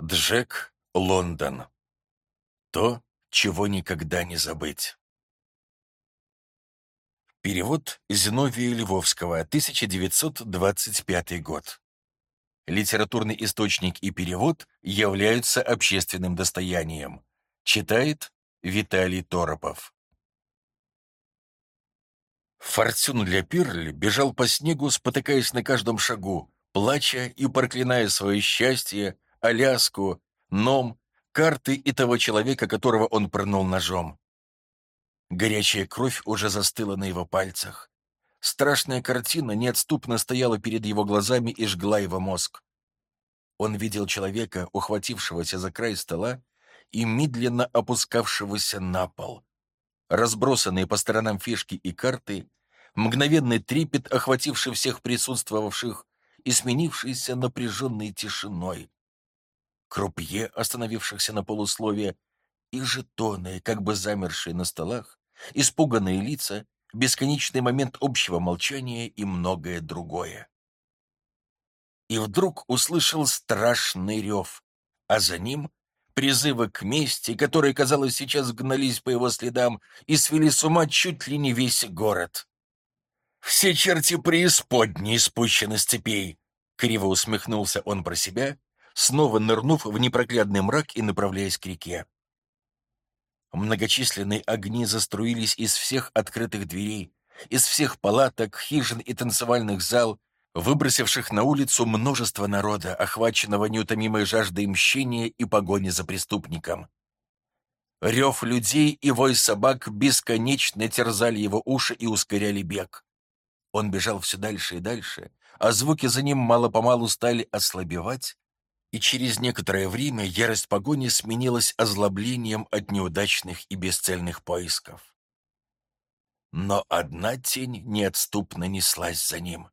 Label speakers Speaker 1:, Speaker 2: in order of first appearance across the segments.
Speaker 1: Джек Лондон. То, чего никогда не забыть. Перевод Зиновия Львовского, 1925 год. Литературный источник и перевод являются общественным достоянием. Читает Виталий Торопов. Фортюн для Пирли бежал по снегу, спотыкаясь на каждом шагу, плача и проклиная свое счастье, Аляску, Ном, карты и того человека, которого он пронул ножом. Горячая кровь уже застыла на его пальцах. Страшная картина неотступно стояла перед его глазами и жгла его мозг. Он видел человека, ухватившегося за край стола и медленно опускавшегося на пол. Разбросанные по сторонам фишки и карты, мгновенный трепет, охвативший всех присутствовавших, и сменившийся напряженной тишиной крупье, остановившихся на полусловие, и жетоны, как бы замершие на столах, испуганные лица, бесконечный момент общего молчания и многое другое. И вдруг услышал страшный рев, а за ним призывы к мести, которые, казалось, сейчас гнались по его следам и свели с ума чуть ли не весь город. «Все черти преисподней спущены с цепей!» — криво усмехнулся он про себя снова нырнув в непроглядный мрак и направляясь к реке. Многочисленные огни заструились из всех открытых дверей, из всех палаток, хижин и танцевальных зал, выбросивших на улицу множество народа, охваченного неутомимой жаждой мщения и погони за преступником. Рев людей и вой собак бесконечно терзали его уши и ускоряли бег. Он бежал все дальше и дальше, а звуки за ним мало-помалу стали ослабевать, и через некоторое время ярость погони сменилась озлоблением от неудачных и бесцельных поисков. Но одна тень неотступно неслась за ним.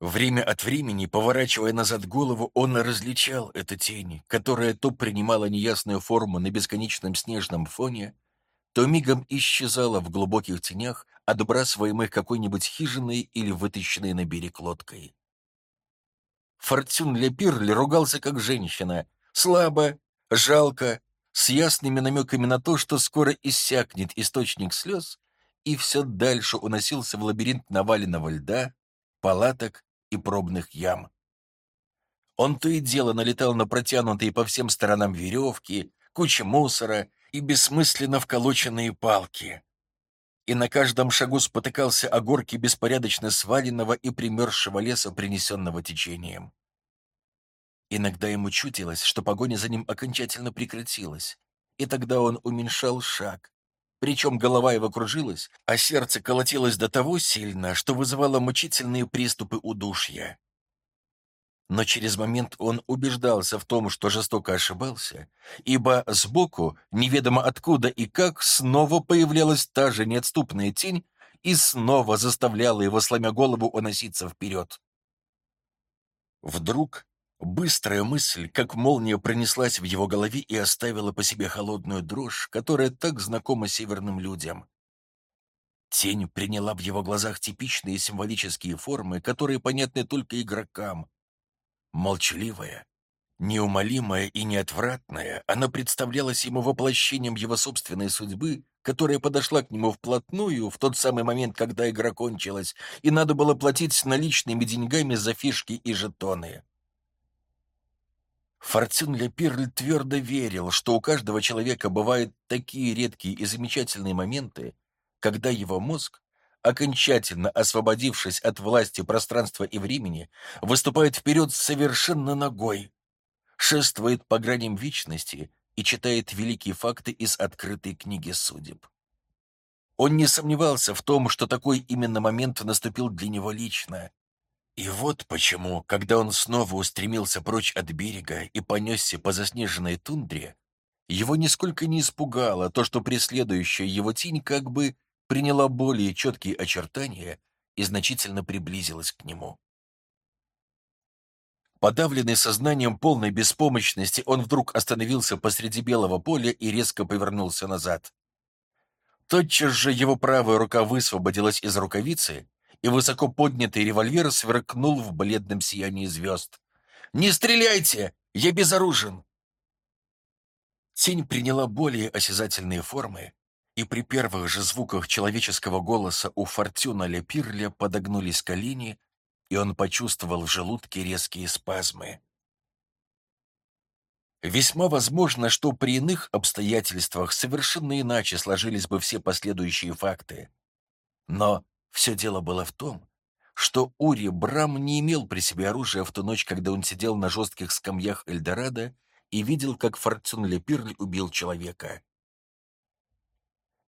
Speaker 1: Время от времени, поворачивая назад голову, он различал эту тень, которая то принимала неясную форму на бесконечном снежном фоне, то мигом исчезала в глубоких тенях, отбрасываемых какой-нибудь хижиной или вытащенной на берег лодкой. Фортюн Лепирли ругался как женщина, слабо, жалко, с ясными намеками на то, что скоро иссякнет источник слез, и все дальше уносился в лабиринт наваленного льда, палаток и пробных ям. Он то и дело налетал на протянутые по всем сторонам веревки, кучи мусора и бессмысленно вколоченные палки. И на каждом шагу спотыкался о горке беспорядочно сваленного и примерзшего леса, принесенного течением. Иногда ему чутилось, что погоня за ним окончательно прекратилась, и тогда он уменьшал шаг. Причем голова его кружилась, а сердце колотилось до того сильно, что вызывало мучительные приступы удушья. Но через момент он убеждался в том, что жестоко ошибался, ибо сбоку, неведомо откуда и как, снова появлялась та же неотступная тень и снова заставляла его, сломя голову, уноситься вперед. Вдруг Быстрая мысль, как молния, пронеслась в его голове и оставила по себе холодную дрожь, которая так знакома северным людям. Тень приняла в его глазах типичные символические формы, которые понятны только игрокам. Молчаливая, неумолимая и неотвратная, она представлялась ему воплощением его собственной судьбы, которая подошла к нему вплотную в тот самый момент, когда игра кончилась, и надо было платить наличными деньгами за фишки и жетоны. Фортюн Лепирль твердо верил, что у каждого человека бывают такие редкие и замечательные моменты, когда его мозг, окончательно освободившись от власти пространства и времени, выступает вперед совершенно ногой, шествует по граням вечности и читает великие факты из открытой книги судеб. Он не сомневался в том, что такой именно момент наступил для него лично, и вот почему, когда он снова устремился прочь от берега и понесся по заснеженной тундре, его нисколько не испугало то, что преследующая его тень как бы приняла более четкие очертания и значительно приблизилась к нему. Подавленный сознанием полной беспомощности, он вдруг остановился посреди белого поля и резко повернулся назад. Тотчас же его правая рука высвободилась из рукавицы, и высоко поднятый револьвер сверкнул в бледном сиянии звезд. «Не стреляйте! Я безоружен!» Тень приняла более осязательные формы, и при первых же звуках человеческого голоса у Фортюна Лепирля подогнулись колени, и он почувствовал в желудке резкие спазмы. Весьма возможно, что при иных обстоятельствах совершенно иначе сложились бы все последующие факты. Но все дело было в том, что Ури Брам не имел при себе оружия в ту ночь, когда он сидел на жестких скамьях Эльдорадо и видел, как Фортюн Лепирль убил человека.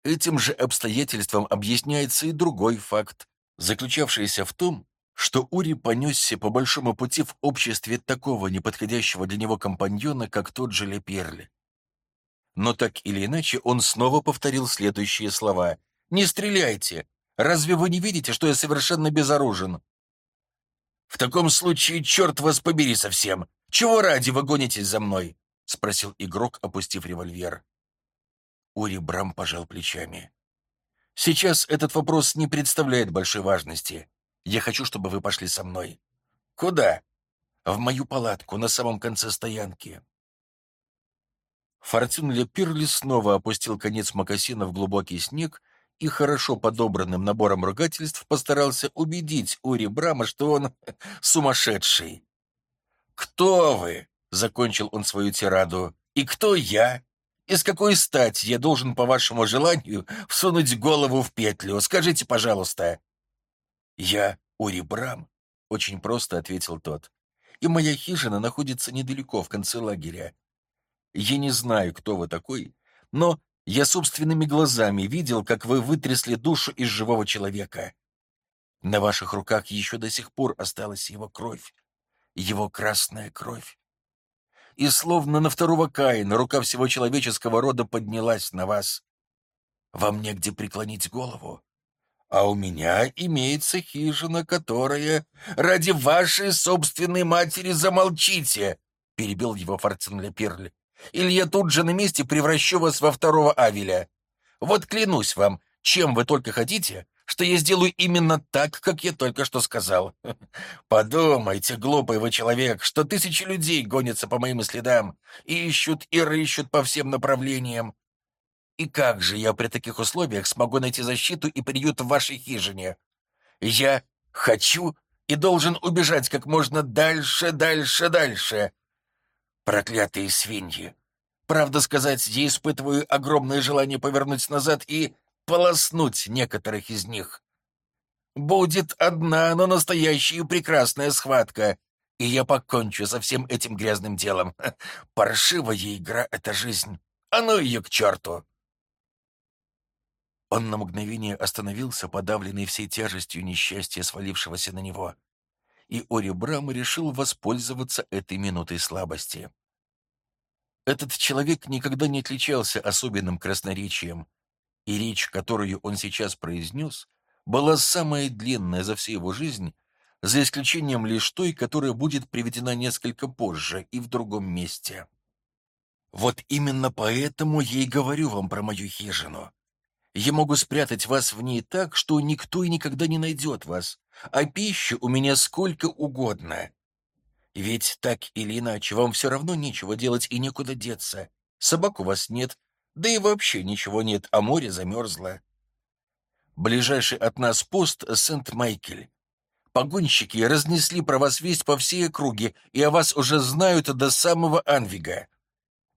Speaker 1: Этим же обстоятельством объясняется и другой факт, заключавшийся в том, что Ури понесся по большому пути в обществе такого неподходящего для него компаньона, как тот же Леперль. Но так или иначе он снова повторил следующие слова. «Не стреляйте! Разве вы не видите, что я совершенно безоружен?» «В таком случае, черт вас побери совсем! Чего ради вы гонитесь за мной?» — спросил игрок, опустив револьвер. Ури Брам пожал плечами. «Сейчас этот вопрос не представляет большой важности. Я хочу, чтобы вы пошли со мной. Куда? В мою палатку на самом конце стоянки. Фортюн Лепирли снова опустил конец мокасина в глубокий снег и хорошо подобранным набором ругательств постарался убедить Ури Брама, что он сумасшедший. «Кто вы?» — закончил он свою тираду. «И кто я? Из какой стати я должен, по вашему желанию, всунуть голову в петлю? Скажите, пожалуйста». «Я Урибрам», — очень просто ответил тот. «И моя хижина находится недалеко, в конце лагеря. Я не знаю, кто вы такой, но я собственными глазами видел, как вы вытрясли душу из живого человека. На ваших руках еще до сих пор осталась его кровь, его красная кровь. И словно на второго Каина рука всего человеческого рода поднялась на вас. Вам негде преклонить голову. А у меня имеется хижина, которая... Ради вашей собственной матери замолчите!» — перебил его Форцин Перль. «Или я тут же на месте превращу вас во второго Авеля. Вот клянусь вам, чем вы только хотите, что я сделаю именно так, как я только что сказал. Подумайте, глупый вы человек, что тысячи людей гонятся по моим следам и ищут и рыщут по всем направлениям. И как же я при таких условиях смогу найти защиту и приют в вашей хижине? Я хочу и должен убежать как можно дальше, дальше, дальше. Проклятые свиньи. Правда сказать, я испытываю огромное желание повернуть назад и полоснуть некоторых из них. Будет одна, но настоящая прекрасная схватка, и я покончу со всем этим грязным делом. Паршивая игра — это жизнь. А ну ее к черту! Он на мгновение остановился, подавленный всей тяжестью несчастья, свалившегося на него. И Ори Брам решил воспользоваться этой минутой слабости. Этот человек никогда не отличался особенным красноречием, и речь, которую он сейчас произнес, была самая длинная за всю его жизнь, за исключением лишь той, которая будет приведена несколько позже и в другом месте. Вот именно поэтому я и говорю вам про мою хижину. Я могу спрятать вас в ней так, что никто и никогда не найдет вас, а пищи у меня сколько угодно. Ведь так или иначе вам все равно нечего делать и некуда деться. Собак у вас нет, да и вообще ничего нет, а море замерзло. Ближайший от нас пост — Сент-Майкель. Погонщики разнесли про вас весть по всей округе, и о вас уже знают до самого Анвига.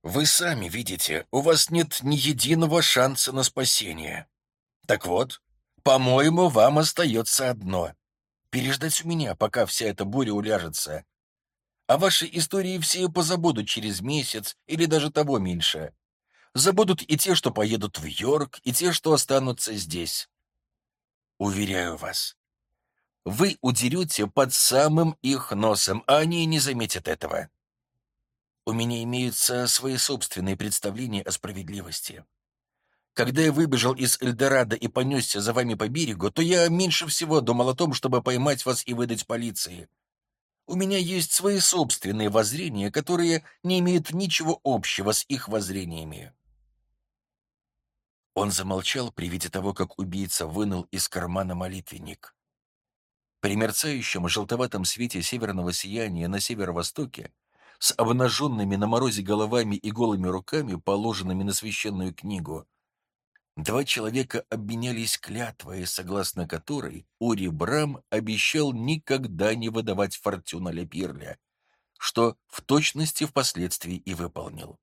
Speaker 1: Вы сами видите, у вас нет ни единого шанса на спасение. Так вот, по-моему, вам остается одно — переждать у меня, пока вся эта буря уляжется. А ваши истории все позабудут через месяц или даже того меньше. Забудут и те, что поедут в Йорк, и те, что останутся здесь. Уверяю вас, вы удерете под самым их носом, а они не заметят этого. У меня имеются свои собственные представления о справедливости. Когда я выбежал из Эльдорадо и понесся за вами по берегу, то я меньше всего думал о том, чтобы поймать вас и выдать полиции. У меня есть свои собственные воззрения, которые не имеют ничего общего с их воззрениями. Он замолчал при виде того, как убийца вынул из кармана молитвенник. При мерцающем желтоватом свете северного сияния на северо-востоке с обнаженными на морозе головами и голыми руками, положенными на священную книгу. Два человека обменялись клятвой, согласно которой Ури Брам обещал никогда не выдавать фортуна Лепирля, что в точности впоследствии и выполнил.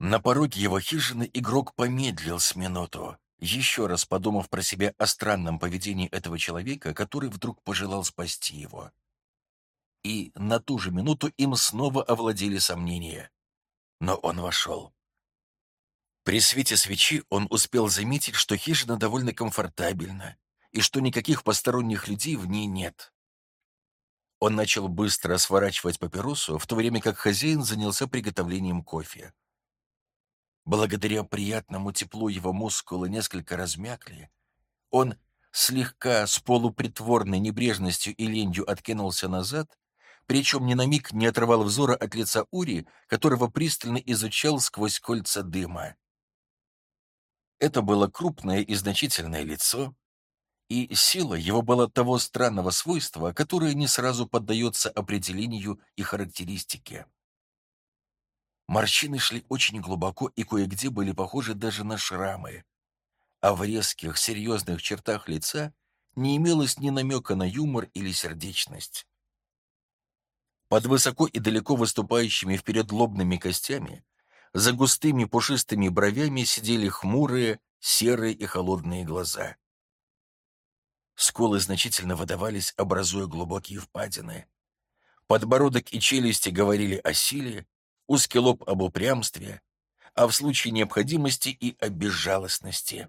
Speaker 1: На пороге его хижины игрок помедлил с минуту, еще раз подумав про себя о странном поведении этого человека, который вдруг пожелал спасти его. И на ту же минуту им снова овладели сомнения. Но он вошел. При свете свечи он успел заметить, что хижина довольно комфортабельна и что никаких посторонних людей в ней нет. Он начал быстро сворачивать папиросу, в то время как хозяин занялся приготовлением кофе. Благодаря приятному теплу его мускулы несколько размякли. Он слегка с полупритворной небрежностью и ленью откинулся назад, причем ни на миг не отрывал взора от лица Ури, которого пристально изучал сквозь кольца дыма. Это было крупное и значительное лицо, и сила его была того странного свойства, которое не сразу поддается определению и характеристике. Морщины шли очень глубоко и кое-где были похожи даже на шрамы. А в резких, серьезных чертах лица не имелось ни намека на юмор или сердечность. Под высоко и далеко выступающими вперед лобными костями, за густыми пушистыми бровями сидели хмурые, серые и холодные глаза. Сколы значительно выдавались, образуя глубокие впадины. Подбородок и челюсти говорили о силе, узкий лоб об упрямстве, а в случае необходимости и о безжалостности.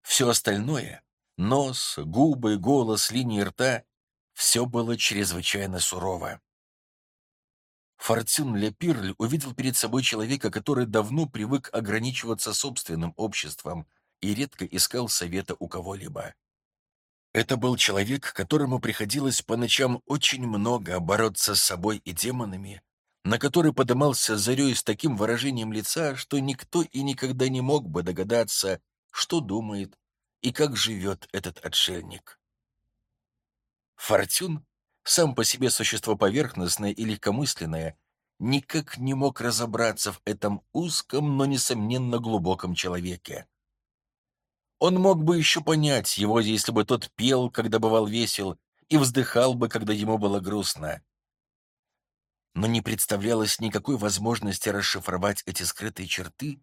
Speaker 1: Все остальное — нос, губы, голос, линии рта — все было чрезвычайно сурово. Фортюн Лепирль увидел перед собой человека, который давно привык ограничиваться собственным обществом и редко искал совета у кого-либо. Это был человек, которому приходилось по ночам очень много бороться с собой и демонами, на который подымался зарей с таким выражением лица, что никто и никогда не мог бы догадаться, что думает и как живет этот отшельник. Фортюн, сам по себе существо поверхностное и легкомысленное, никак не мог разобраться в этом узком, но, несомненно, глубоком человеке. Он мог бы еще понять его, если бы тот пел, когда бывал весел, и вздыхал бы, когда ему было грустно но не представлялось никакой возможности расшифровать эти скрытые черты,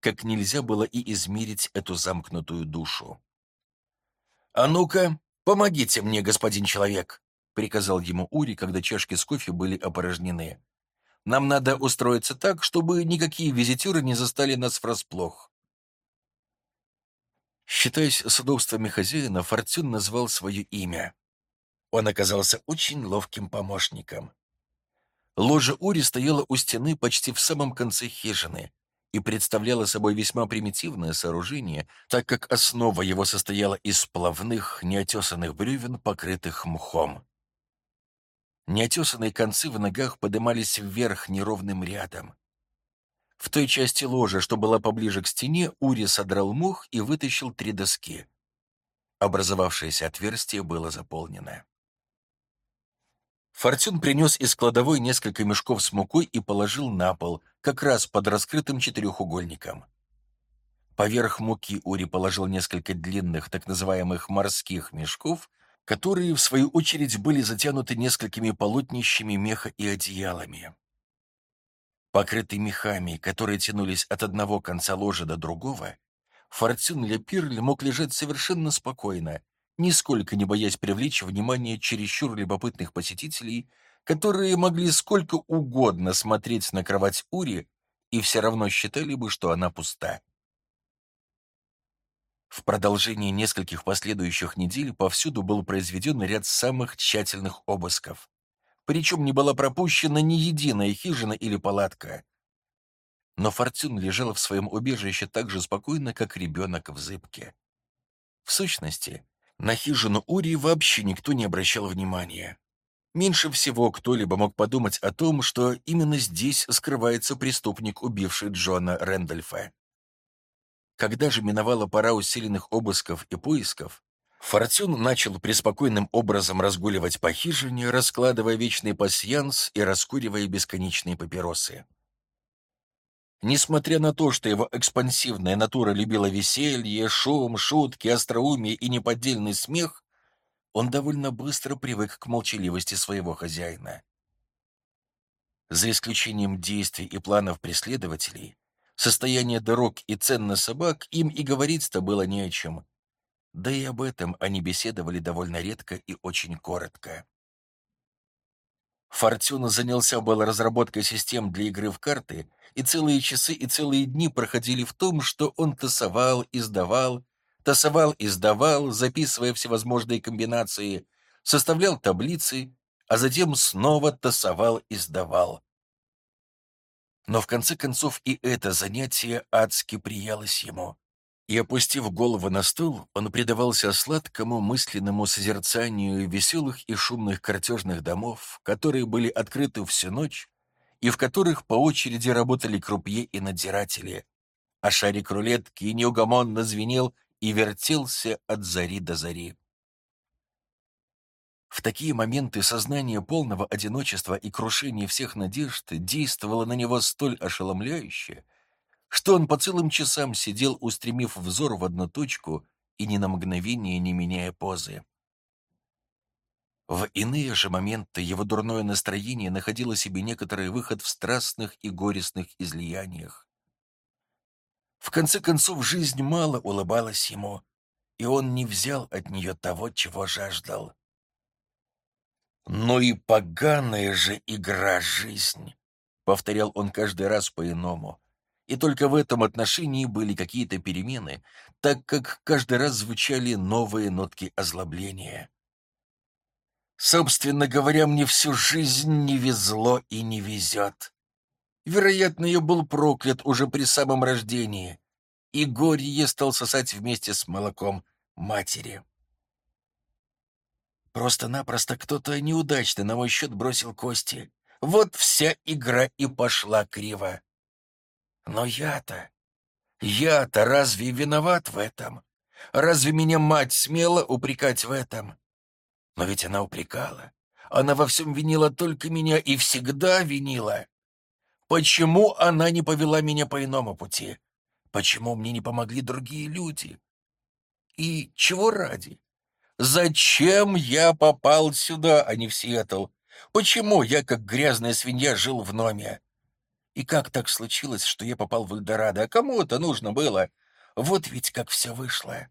Speaker 1: как нельзя было и измерить эту замкнутую душу. «А ну-ка, помогите мне, господин человек!» — приказал ему Ури, когда чашки с кофе были опорожнены. «Нам надо устроиться так, чтобы никакие визитеры не застали нас врасплох». Считаясь с удобствами хозяина, Фортюн назвал свое имя. Он оказался очень ловким помощником. Ложа Ури стояла у стены почти в самом конце хижины и представляла собой весьма примитивное сооружение, так как основа его состояла из плавных, неотесанных бревен, покрытых мхом. Неотесанные концы в ногах подымались вверх неровным рядом. В той части ложа, что была поближе к стене, Ури содрал мух и вытащил три доски. Образовавшееся отверстие было заполнено. Фортюн принес из кладовой несколько мешков с мукой и положил на пол, как раз под раскрытым четырехугольником. Поверх муки Ури положил несколько длинных, так называемых морских мешков, которые, в свою очередь, были затянуты несколькими полотнищами меха и одеялами. Покрытый мехами, которые тянулись от одного конца ложа до другого, Фортюн Лепирль мог лежать совершенно спокойно, нисколько не боясь привлечь внимание чересчур любопытных посетителей, которые могли сколько угодно смотреть на кровать Ури и все равно считали бы, что она пуста. В продолжении нескольких последующих недель повсюду был произведен ряд самых тщательных обысков. Причем не была пропущена ни единая хижина или палатка. Но Фортюн лежала в своем убежище так же спокойно, как ребенок в зыбке. В сущности, на хижину Ури вообще никто не обращал внимания. Меньше всего кто-либо мог подумать о том, что именно здесь скрывается преступник, убивший Джона Рэндольфа. Когда же миновала пора усиленных обысков и поисков, Фортюн начал преспокойным образом разгуливать по хижине, раскладывая вечный пасьянс и раскуривая бесконечные папиросы. Несмотря на то, что его экспансивная натура любила веселье, шум, шутки, остроумие и неподдельный смех, он довольно быстро привык к молчаливости своего хозяина. За исключением действий и планов преследователей, состояние дорог и цен на собак им и говорить-то было не о чем. Да и об этом они беседовали довольно редко и очень коротко. Фортуна занялся было разработкой систем для игры в карты, и целые часы и целые дни проходили в том, что он тасовал, издавал, тасовал, издавал, записывая всевозможные комбинации, составлял таблицы, а затем снова тасовал, издавал. Но в конце концов и это занятие адски приялось ему и, опустив голову на стол, он предавался сладкому мысленному созерцанию веселых и шумных картежных домов, которые были открыты всю ночь и в которых по очереди работали крупье и надзиратели, а шарик рулетки неугомонно звенел и вертелся от зари до зари. В такие моменты сознание полного одиночества и крушения всех надежд действовало на него столь ошеломляюще, что он по целым часам сидел, устремив взор в одну точку и ни на мгновение не меняя позы. В иные же моменты его дурное настроение находило себе некоторый выход в страстных и горестных излияниях. В конце концов, жизнь мало улыбалась ему, и он не взял от нее того, чего жаждал. «Ну и поганая же игра жизнь!» — повторял он каждый раз по-иному и только в этом отношении были какие-то перемены, так как каждый раз звучали новые нотки озлобления. Собственно говоря, мне всю жизнь не везло и не везет. Вероятно, я был проклят уже при самом рождении, и горе стал сосать вместе с молоком матери. Просто-напросто кто-то неудачно на мой счет бросил кости. Вот вся игра и пошла криво. Но я-то... Я-то разве виноват в этом? Разве меня мать смела упрекать в этом? Но ведь она упрекала. Она во всем винила только меня и всегда винила. Почему она не повела меня по иному пути? Почему мне не помогли другие люди? И чего ради? Зачем я попал сюда, а не в Сиэтл? Почему я, как грязная свинья, жил в Номе? И как так случилось, что я попал в Эльдорадо? А кому это нужно было? Вот ведь как все вышло.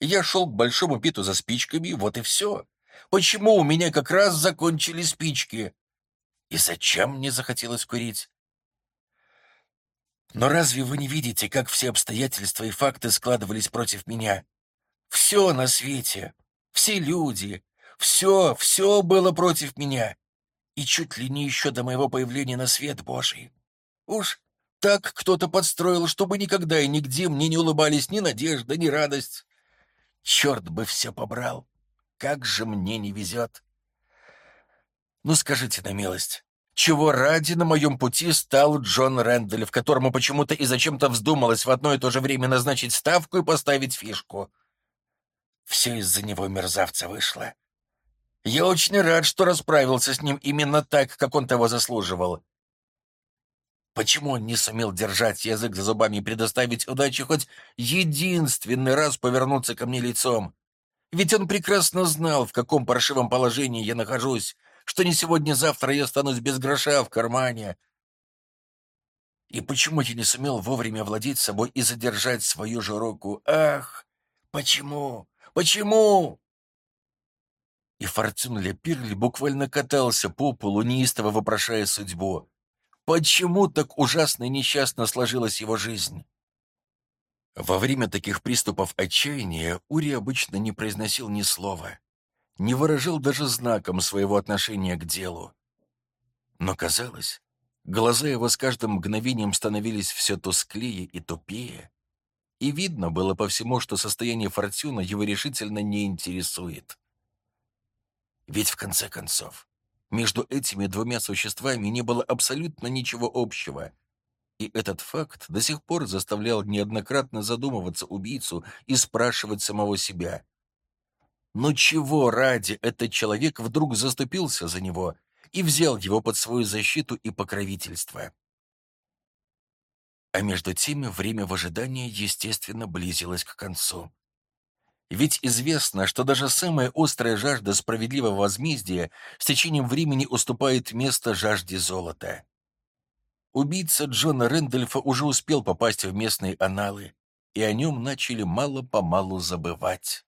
Speaker 1: Я шел к большому питу за спичками, вот и все. Почему у меня как раз закончили спички? И зачем мне захотелось курить? Но разве вы не видите, как все обстоятельства и факты складывались против меня? Все на свете, все люди, все, все было против меня. И чуть ли не еще до моего появления на свет Божий. Уж так кто-то подстроил, чтобы никогда и нигде мне не улыбались ни надежда, ни радость. Черт бы все побрал! Как же мне не везет! Ну, скажите на милость, чего ради на моем пути стал Джон Рэндаль, в которому почему-то и зачем-то вздумалось в одно и то же время назначить ставку и поставить фишку? Все из-за него мерзавца вышло. Я очень рад, что расправился с ним именно так, как он того заслуживал. Почему он не сумел держать язык за зубами и предоставить удаче хоть единственный раз повернуться ко мне лицом? Ведь он прекрасно знал, в каком паршивом положении я нахожусь, что не сегодня-завтра я останусь без гроша в кармане. И почему я не сумел вовремя владеть собой и задержать свою же руку? Ах, почему? Почему? И Фортюн Лепирли буквально катался по полу, неистово вопрошая судьбу. Почему так ужасно и несчастно сложилась его жизнь? Во время таких приступов отчаяния Ури обычно не произносил ни слова, не выражал даже знаком своего отношения к делу. Но казалось, глаза его с каждым мгновением становились все тусклее и тупее, и видно было по всему, что состояние Фортюна его решительно не интересует. Ведь в конце концов, между этими двумя существами не было абсолютно ничего общего. И этот факт до сих пор заставлял неоднократно задумываться убийцу и спрашивать самого себя. Но чего ради этот человек вдруг заступился за него и взял его под свою защиту и покровительство? А между тем время в ожидании, естественно, близилось к концу. Ведь известно, что даже самая острая жажда справедливого возмездия с течением времени уступает место жажде золота. Убийца Джона Рэндольфа уже успел попасть в местные аналы, и о нем начали мало-помалу забывать.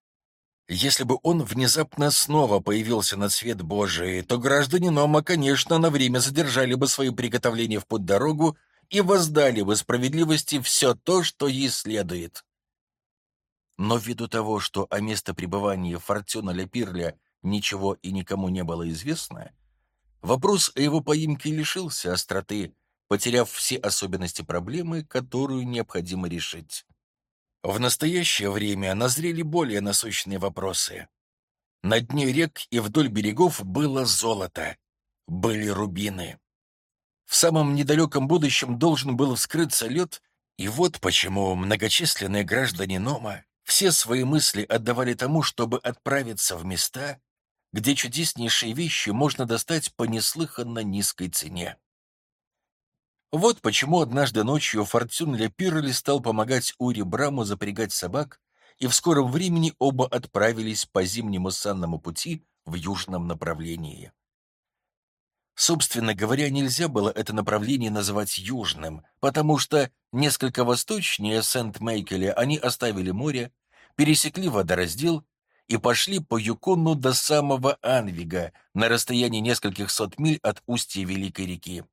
Speaker 1: Если бы он внезапно снова появился на свет Божий, то граждане Нома, конечно, на время задержали бы свои приготовления в путь-дорогу и воздали бы справедливости все то, что ей следует. Но ввиду того, что о место пребывания Фортюна Лепирля ничего и никому не было известно, вопрос о его поимке лишился остроты, потеряв все особенности проблемы, которую необходимо решить. В настоящее время назрели более насущные вопросы. На дне рек и вдоль берегов было золото, были рубины. В самом недалеком будущем должен был вскрыться лед, и вот почему многочисленные граждане Нома все свои мысли отдавали тому, чтобы отправиться в места, где чудеснейшие вещи можно достать по неслыханно низкой цене. Вот почему однажды ночью Фортюн Лепирли стал помогать Ури Браму запрягать собак, и в скором времени оба отправились по зимнему санному пути в южном направлении. Собственно говоря, нельзя было это направление называть южным, потому что несколько восточнее Сент-Мейкеля они оставили море, пересекли водораздел и пошли по Юкону до самого Анвига на расстоянии нескольких сот миль от устья Великой реки.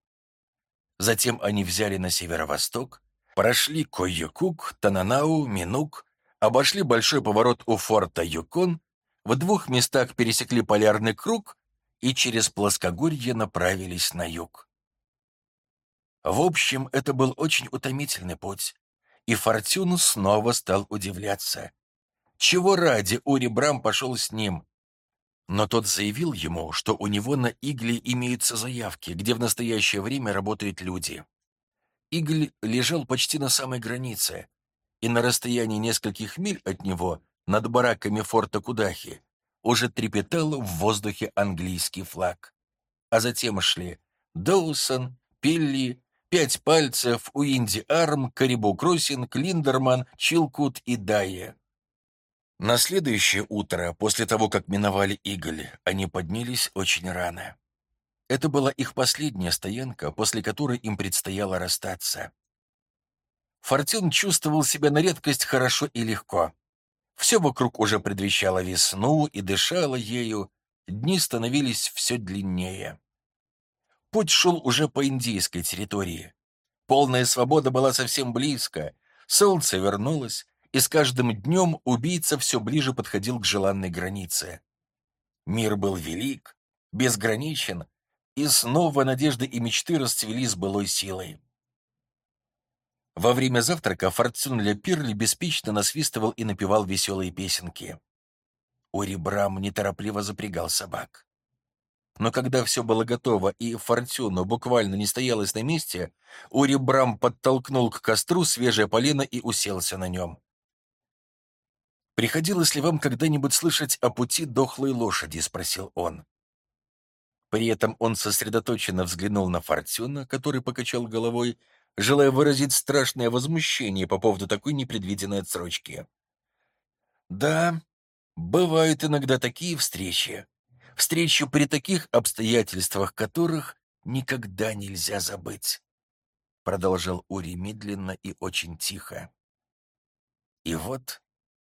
Speaker 1: Затем они взяли на северо-восток, прошли Койюкук, Тананау, Минук, обошли большой поворот у форта Юкон, в двух местах пересекли полярный круг и через плоскогорье направились на юг. В общем, это был очень утомительный путь, и Фортюн снова стал удивляться. Чего ради Ури Брам пошел с ним? Но тот заявил ему, что у него на Игле имеются заявки, где в настоящее время работают люди. Игль лежал почти на самой границе, и на расстоянии нескольких миль от него, над бараками форта Кудахи, уже трепетал в воздухе английский флаг. А затем шли Доусон, Пилли, Пять пальцев, Уинди Арм, Карибу Кроссинг, Линдерман, Чилкут и Дайя. На следующее утро, после того, как миновали Иголь, они поднялись очень рано. Это была их последняя стоянка, после которой им предстояло расстаться. Фортюн чувствовал себя на редкость хорошо и легко. Все вокруг уже предвещало весну и дышало ею, дни становились все длиннее. Путь шел уже по индийской территории. Полная свобода была совсем близко, солнце вернулось, и с каждым днем убийца все ближе подходил к желанной границе. Мир был велик, безграничен, и снова надежды и мечты расцвели с былой силой. Во время завтрака Фортюн Ле Пирли беспечно насвистывал и напевал веселые песенки. Ори Брам неторопливо запрягал собак. Но когда все было готово и Фортюну буквально не стоялось на месте, Ури Брам подтолкнул к костру свежее полено и уселся на нем. «Приходилось ли вам когда-нибудь слышать о пути дохлой лошади?» — спросил он. При этом он сосредоточенно взглянул на Фортюна, который покачал головой, желая выразить страшное возмущение по поводу такой непредвиденной отсрочки. «Да, бывают иногда такие встречи. Встречи при таких обстоятельствах, которых никогда нельзя забыть», — продолжал Ури медленно и очень тихо. «И вот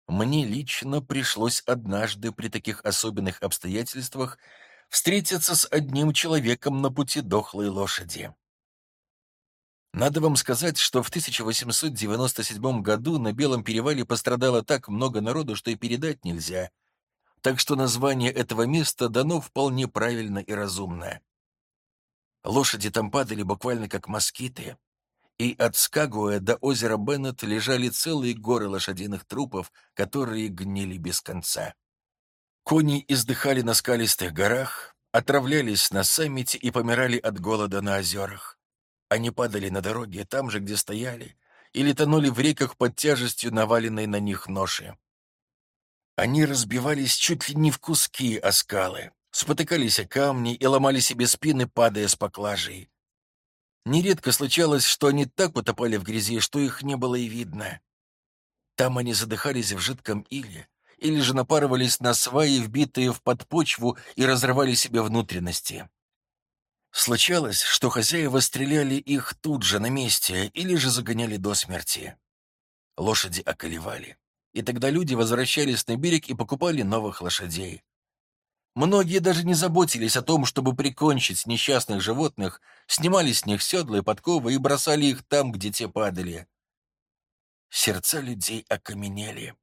Speaker 1: мне лично пришлось однажды при таких особенных обстоятельствах встретиться с одним человеком на пути дохлой лошади. Надо вам сказать, что в 1897 году на Белом перевале пострадало так много народу, что и передать нельзя. Так что название этого места дано вполне правильно и разумно. Лошади там падали буквально как москиты. И от Скагуэ до озера Беннет лежали целые горы лошадиных трупов, которые гнили без конца. Кони издыхали на скалистых горах, отравлялись на саммите и помирали от голода на озерах. Они падали на дороге, там же, где стояли, или тонули в реках под тяжестью наваленной на них ноши. Они разбивались чуть ли не в куски о скалы, спотыкались о камни и ломали себе спины, падая с поклажей. Нередко случалось, что они так утопали в грязи, что их не было и видно. Там они задыхались в жидком иле, или же напарывались на сваи, вбитые в подпочву, и разрывали себе внутренности. Случалось, что хозяева стреляли их тут же на месте или же загоняли до смерти. Лошади околевали, и тогда люди возвращались на берег и покупали новых лошадей. Многие даже не заботились о том, чтобы прикончить несчастных животных, снимали с них седла и подковы и бросали их там, где те падали. Сердца людей окаменели.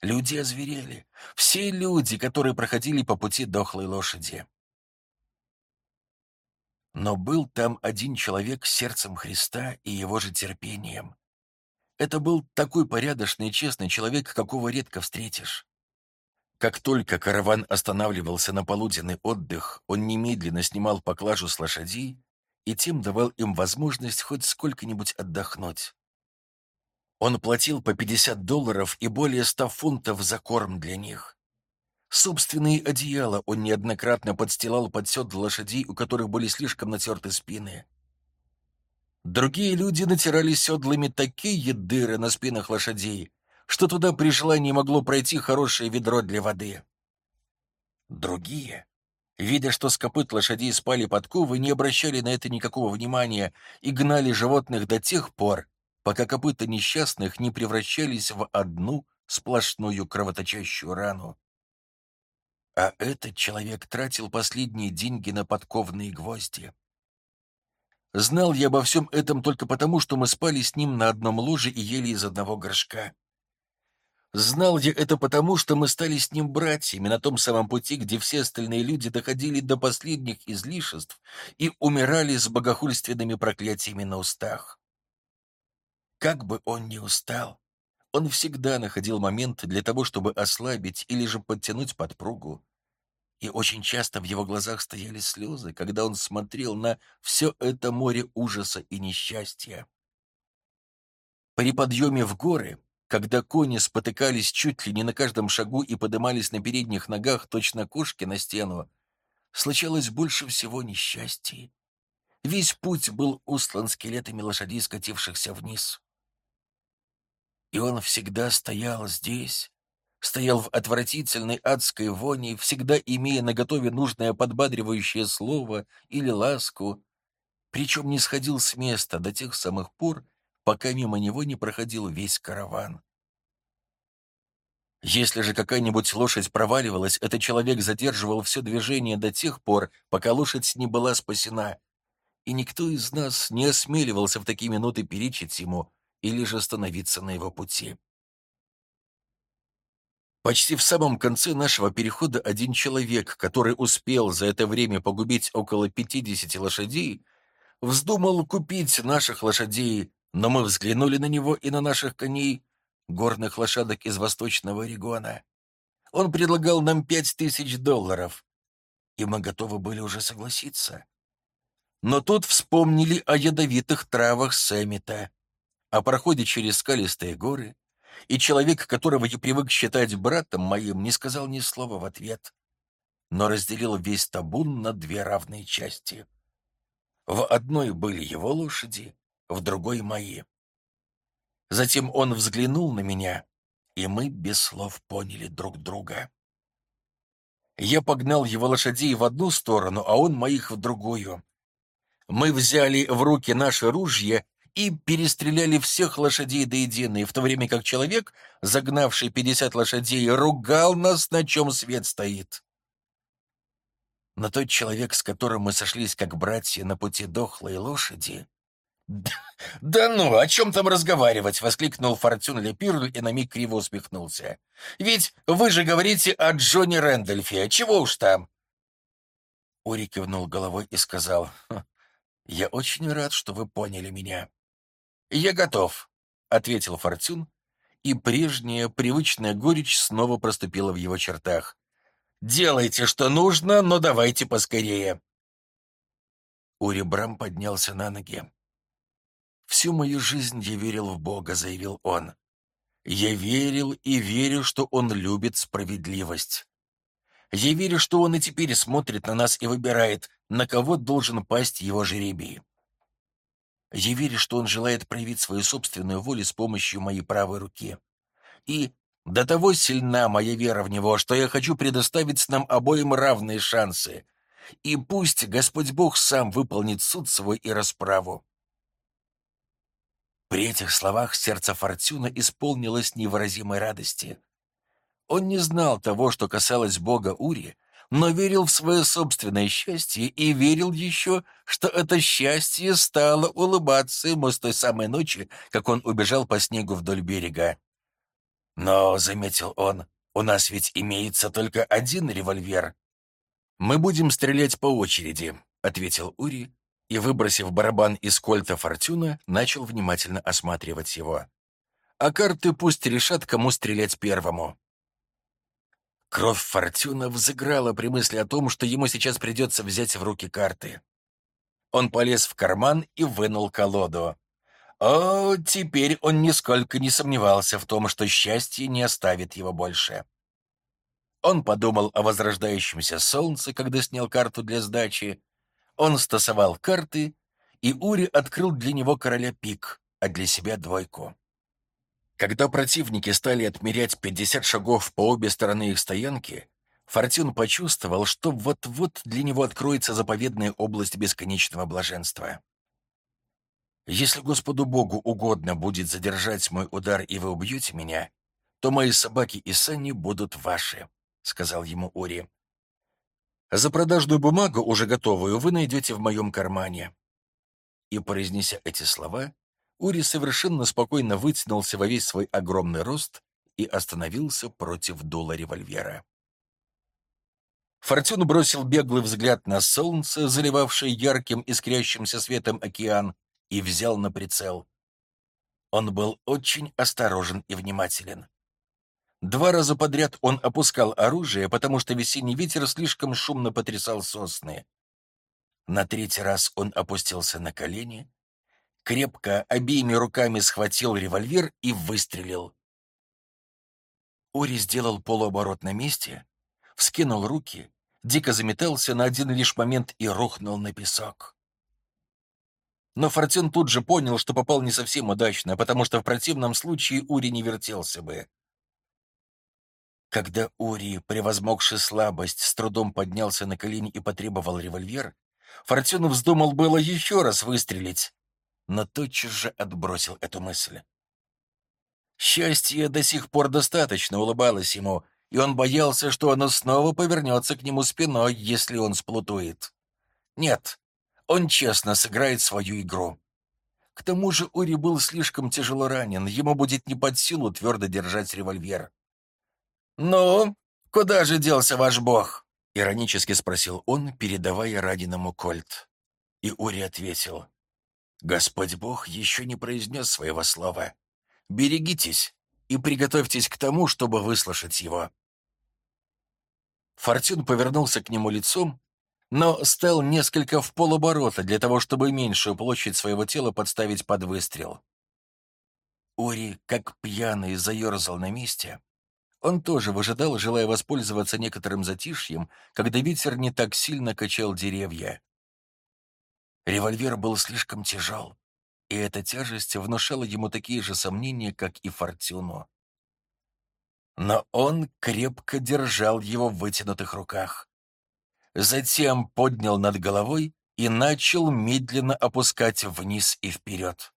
Speaker 1: Люди озверели. Все люди, которые проходили по пути дохлой лошади. Но был там один человек с сердцем Христа и его же терпением. Это был такой порядочный и честный человек, какого редко встретишь. Как только караван останавливался на полуденный отдых, он немедленно снимал поклажу с лошадей и тем давал им возможность хоть сколько-нибудь отдохнуть. Он платил по 50 долларов и более 100 фунтов за корм для них. Собственные одеяла он неоднократно подстилал под седла лошадей, у которых были слишком натерты спины. Другие люди натирали седлами такие дыры на спинах лошадей, что туда при желании могло пройти хорошее ведро для воды. Другие, видя, что с копыт лошадей спали подковы, не обращали на это никакого внимания и гнали животных до тех пор, пока копыта несчастных не превращались в одну сплошную кровоточащую рану. А этот человек тратил последние деньги на подковные гвозди. Знал я обо всем этом только потому, что мы спали с ним на одном ложе и ели из одного горшка. Знал я это потому, что мы стали с ним братьями на том самом пути, где все остальные люди доходили до последних излишеств и умирали с богохульственными проклятиями на устах. Как бы он ни устал, он всегда находил момент для того, чтобы ослабить или же подтянуть подпругу. И очень часто в его глазах стояли слезы, когда он смотрел на все это море ужаса и несчастья. При подъеме в горы когда кони спотыкались чуть ли не на каждом шагу и подымались на передних ногах, точно кошки на стену, случалось больше всего несчастья. Весь путь был устлан скелетами лошадей, скатившихся вниз. И он всегда стоял здесь, стоял в отвратительной адской воне, всегда имея наготове нужное подбадривающее слово или ласку, причем не сходил с места до тех самых пор, пока мимо него не проходил весь караван. Если же какая-нибудь лошадь проваливалась, этот человек задерживал все движение до тех пор, пока лошадь не была спасена, и никто из нас не осмеливался в такие минуты перечить ему или же остановиться на его пути. Почти в самом конце нашего перехода один человек, который успел за это время погубить около 50 лошадей, вздумал купить наших лошадей но мы взглянули на него и на наших коней, горных лошадок из Восточного региона. Он предлагал нам пять тысяч долларов, и мы готовы были уже согласиться. Но тут вспомнили о ядовитых травах Сэммита, о проходе через скалистые горы, и человек, которого я привык считать братом моим, не сказал ни слова в ответ, но разделил весь табун на две равные части. В одной были его лошади, в другой — мои. Затем он взглянул на меня, и мы без слов поняли друг друга. Я погнал его лошадей в одну сторону, а он моих в другую. Мы взяли в руки наши ружья и перестреляли всех лошадей до единой, в то время как человек, загнавший пятьдесят лошадей, ругал нас, на чем свет стоит. Но тот человек, с которым мы сошлись как братья на пути дохлой лошади, «Да ну, о чем там разговаривать?» — воскликнул Фортюн Лепирль и на миг криво усмехнулся. «Ведь вы же говорите о Джонни Рэндольфе. Чего уж там?» Ури кивнул головой и сказал, «Хм, «Я очень рад, что вы поняли меня». «Я готов», — ответил Фортюн, и прежняя привычная горечь снова проступила в его чертах. «Делайте, что нужно, но давайте поскорее». Ури Брам поднялся на ноги. «Всю мою жизнь я верил в Бога», — заявил он. Я верил и верю, что он любит справедливость. Я верю, что он и теперь смотрит на нас и выбирает, на кого должен пасть его жеребий. Я верю, что он желает проявить свою собственную волю с помощью моей правой руки. И до того сильна моя вера в него, что я хочу предоставить нам обоим равные шансы. И пусть Господь Бог сам выполнит суд свой и расправу. При этих словах сердце Фортюна исполнилось невыразимой радости. Он не знал того, что касалось Бога Ури, но верил в свое собственное счастье и верил еще, что это счастье стало улыбаться ему с той самой ночи, как он убежал по снегу вдоль берега. «Но», — заметил он, — «у нас ведь имеется только один револьвер». «Мы будем стрелять по очереди», — ответил Ури, и, выбросив барабан из кольта Фортюна, начал внимательно осматривать его. «А карты пусть решат, кому стрелять первому». Кровь Фортюна взыграла при мысли о том, что ему сейчас придется взять в руки карты. Он полез в карман и вынул колоду. О, теперь он нисколько не сомневался в том, что счастье не оставит его больше. Он подумал о возрождающемся солнце, когда снял карту для сдачи, он стасовал карты, и Ури открыл для него короля пик, а для себя двойку. Когда противники стали отмерять 50 шагов по обе стороны их стоянки, Фортюн почувствовал, что вот-вот для него откроется заповедная область бесконечного блаженства. «Если Господу Богу угодно будет задержать мой удар, и вы убьете меня, то мои собаки и сани будут ваши», — сказал ему Ури. За продажную бумагу, уже готовую, вы найдете в моем кармане». И, произнеся эти слова, Ури совершенно спокойно вытянулся во весь свой огромный рост и остановился против дула револьвера. Фортюн бросил беглый взгляд на солнце, заливавшее ярким искрящимся светом океан, и взял на прицел. Он был очень осторожен и внимателен. Два раза подряд он опускал оружие, потому что весенний ветер слишком шумно потрясал сосны. На третий раз он опустился на колени, крепко обеими руками схватил револьвер и выстрелил. Ори сделал полуоборот на месте, вскинул руки, дико заметался на один лишь момент и рухнул на песок. Но Фортюн тут же понял, что попал не совсем удачно, потому что в противном случае Ури не вертелся бы. Когда Ури, превозмогший слабость, с трудом поднялся на колени и потребовал револьвер, Фортюн вздумал было еще раз выстрелить, но тотчас же отбросил эту мысль. Счастье до сих пор достаточно улыбалось ему, и он боялся, что оно снова повернется к нему спиной, если он сплутует. Нет, он честно сыграет свою игру. К тому же Ури был слишком тяжело ранен, ему будет не под силу твердо держать револьвер. «Ну, куда же делся ваш бог?» — иронически спросил он, передавая раненому кольт. И Ури ответил. «Господь Бог еще не произнес своего слова. Берегитесь и приготовьтесь к тому, чтобы выслушать его». Фортюн повернулся к нему лицом, но стал несколько в полоборота для того, чтобы меньшую площадь своего тела подставить под выстрел. Ори, как пьяный, заерзал на месте, он тоже выжидал, желая воспользоваться некоторым затишьем, когда ветер не так сильно качал деревья. Револьвер был слишком тяжел, и эта тяжесть внушала ему такие же сомнения, как и Фортюну. Но он крепко держал его в вытянутых руках. Затем поднял над головой и начал медленно опускать вниз и вперед.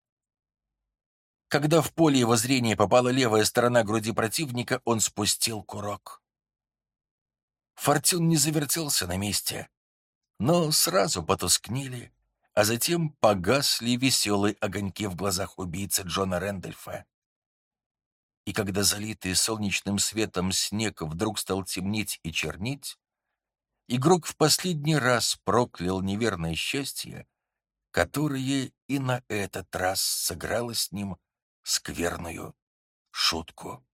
Speaker 1: Когда в поле его зрения попала левая сторона груди противника, он спустил курок. Фортюн не завертелся на месте, но сразу потускнели, а затем погасли веселые огоньки в глазах убийцы Джона Рэндольфа. И когда залитый солнечным светом снег вдруг стал темнеть и чернеть, игрок в последний раз проклял неверное счастье, которое и на этот раз сыграло с ним скверную шутку.